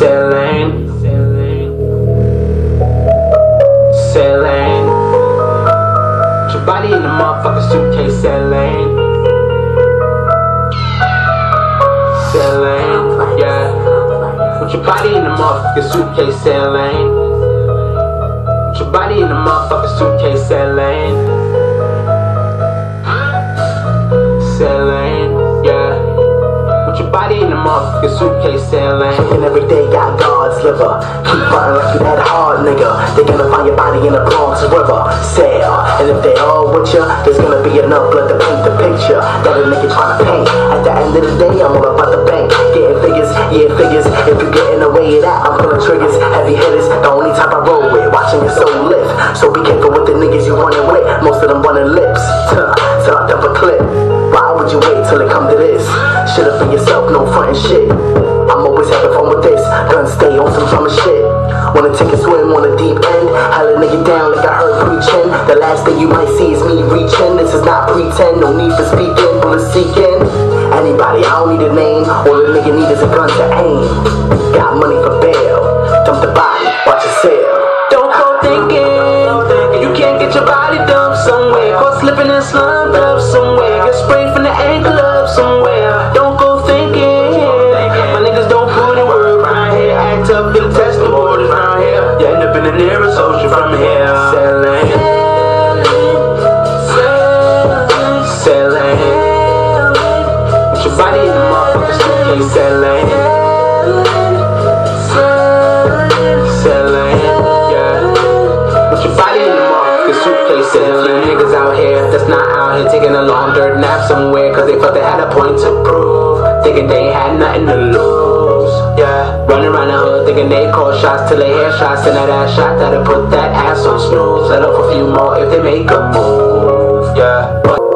Sailing. Sailing. Put your body in the motherfucking suitcase, sailing. Sailing, yeah. Put your body in the motherfucking suitcase, sailing. Put your body in the motherfucking suitcase, sailing. Sailing, motherfucking suitcase, sailing. And every day got God's liver. Keep fighting like you that hard nigga. They gonna find your body in the Bronx River. Sail. Uh, and if they all with you, there's gonna be enough blood to paint the picture that a nigga tryna paint. At the end of the day, I'm all about the bank. Getting figures, yeah, figures. If you get in the way of that, I'm pulling triggers. Heavy hitters, the only type I roll with. Watching your soul lift. So be careful with the niggas you running with. Most of them running lips. Till I dump a clip. Why would you wait till it come to this? Shit. I'm always having fun with this. Gun stay on some drama shit. Wanna take a swim on a deep end? Hell a nigga down like I heard preaching. The last thing you might see is me reaching. This is not pretend, no need for speaking, bullet seeking. Anybody, I don't need a name. All a nigga need is a gun to aim. Got money for bail. Dump the body, watch it sail. Don't go thinking you can't get your body dumped somewhere. Caught slipping and slumped up somewhere. Get sprayed from the ankle from here. Sailing, sailing. Put your body in the suitcase, sailing. Sailing, yeah. Put your body in the motherfucking suitcase, sailing. Niggas out here that's not out here taking a long dirt nap somewhere cause they felt they had a point to prove. Thinking they had nothing to lose, yeah. Running around the hood thinking they call shots till they hear shots and that ass shot that'll put that ass on snooze. Let off a few more if they make a move, yeah. But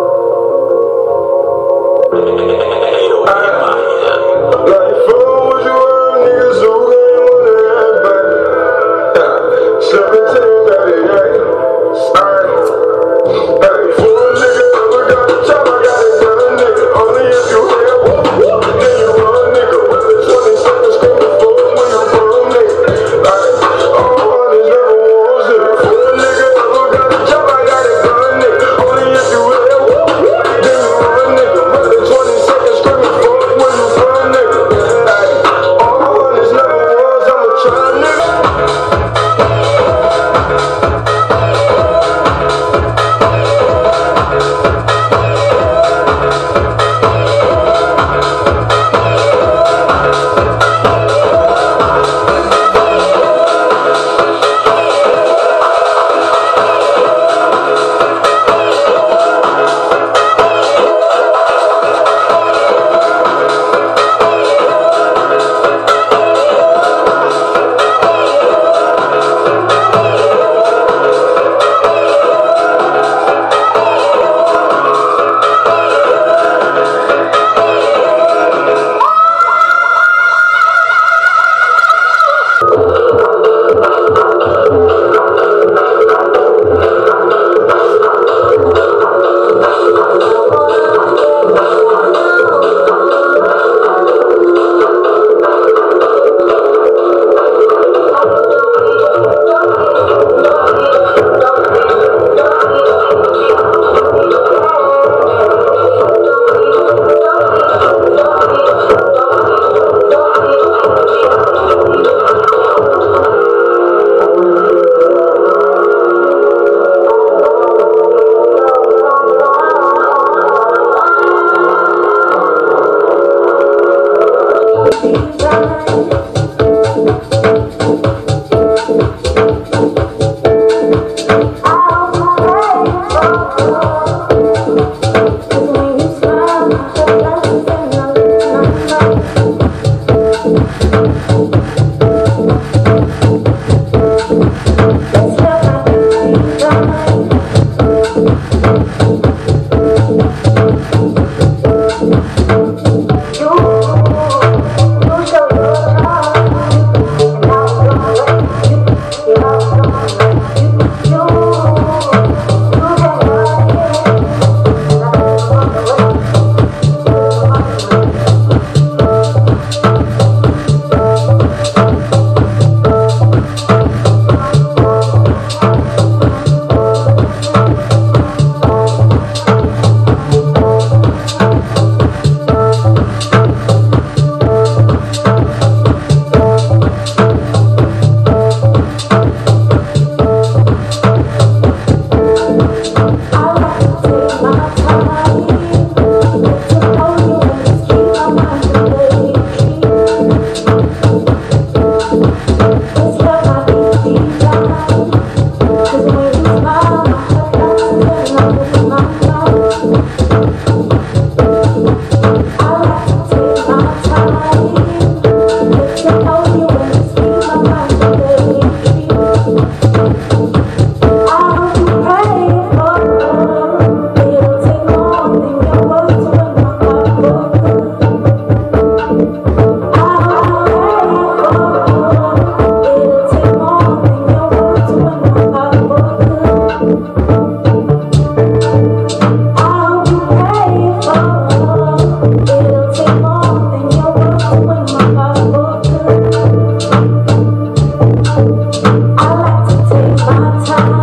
tchau.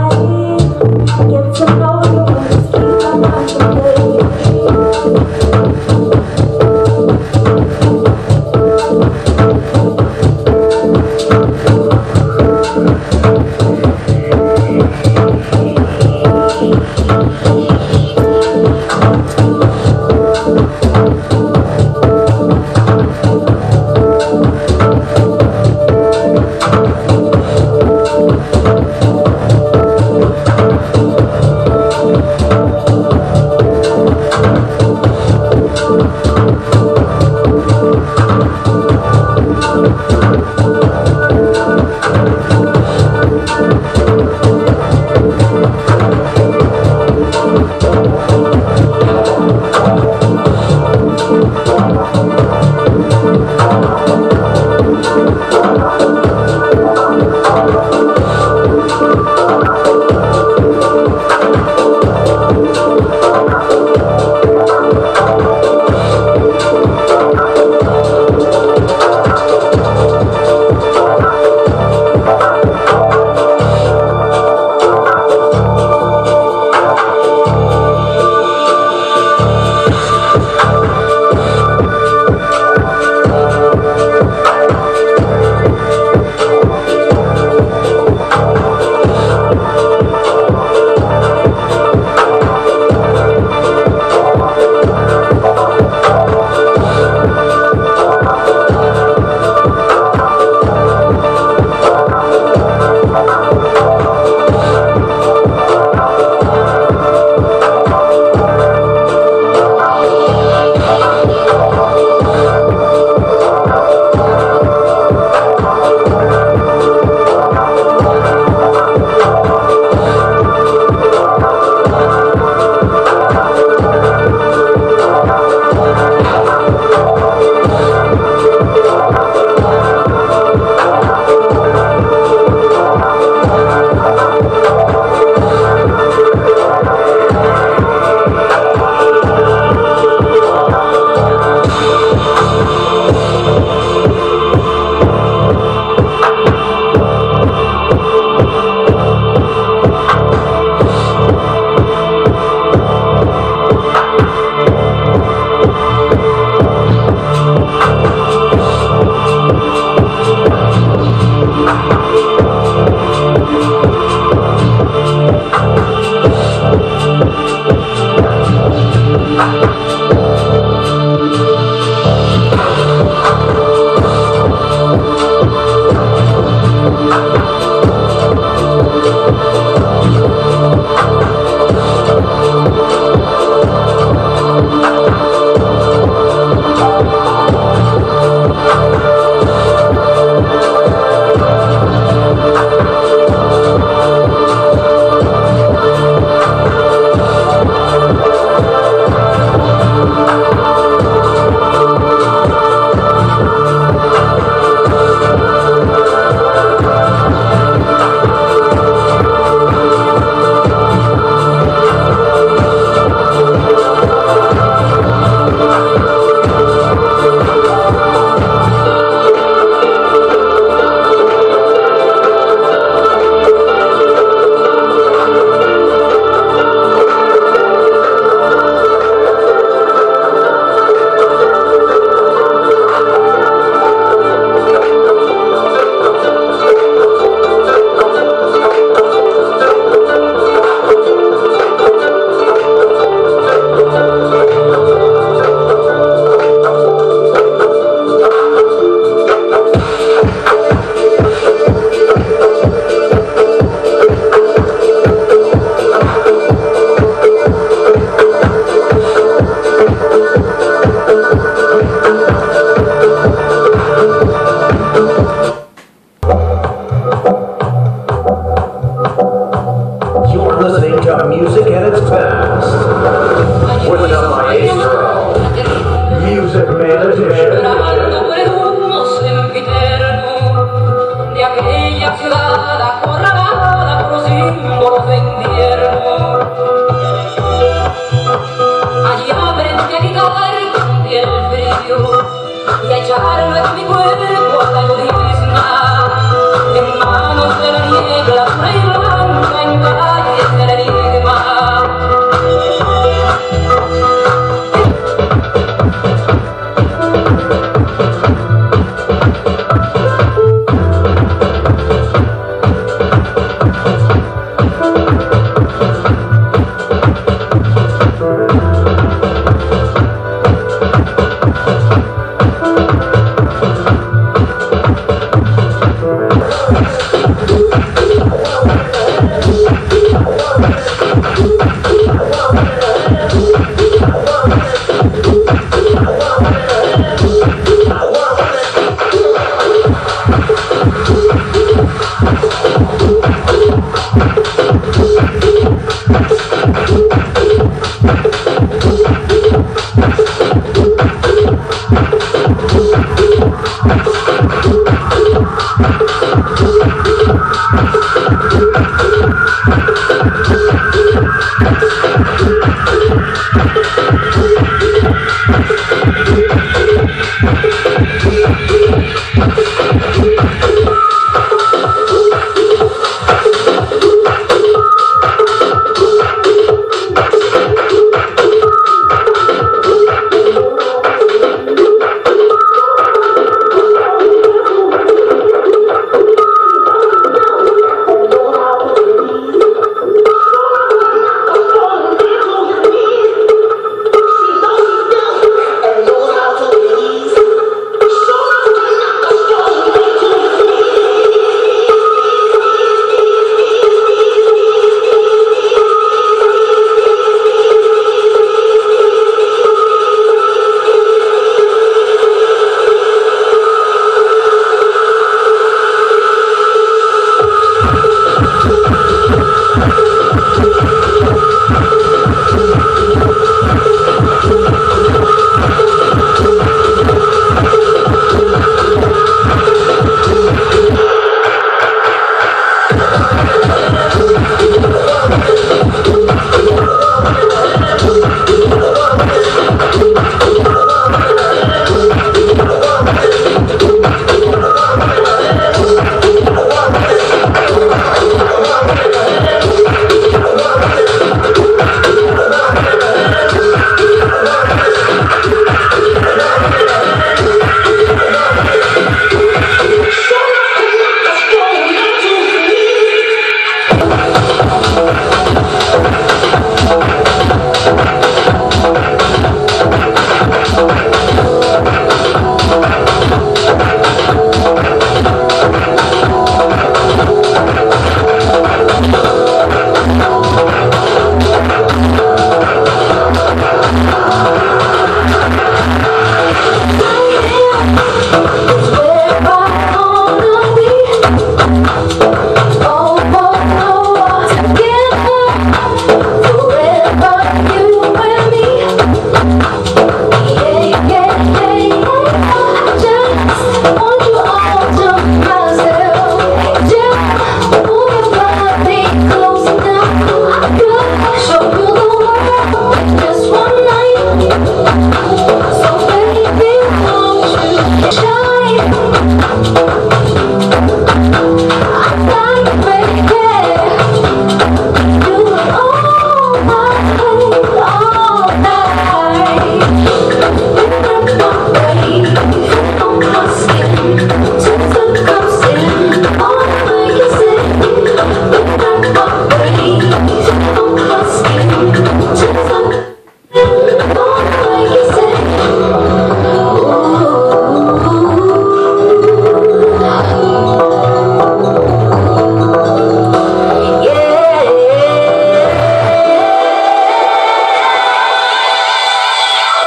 Thank you.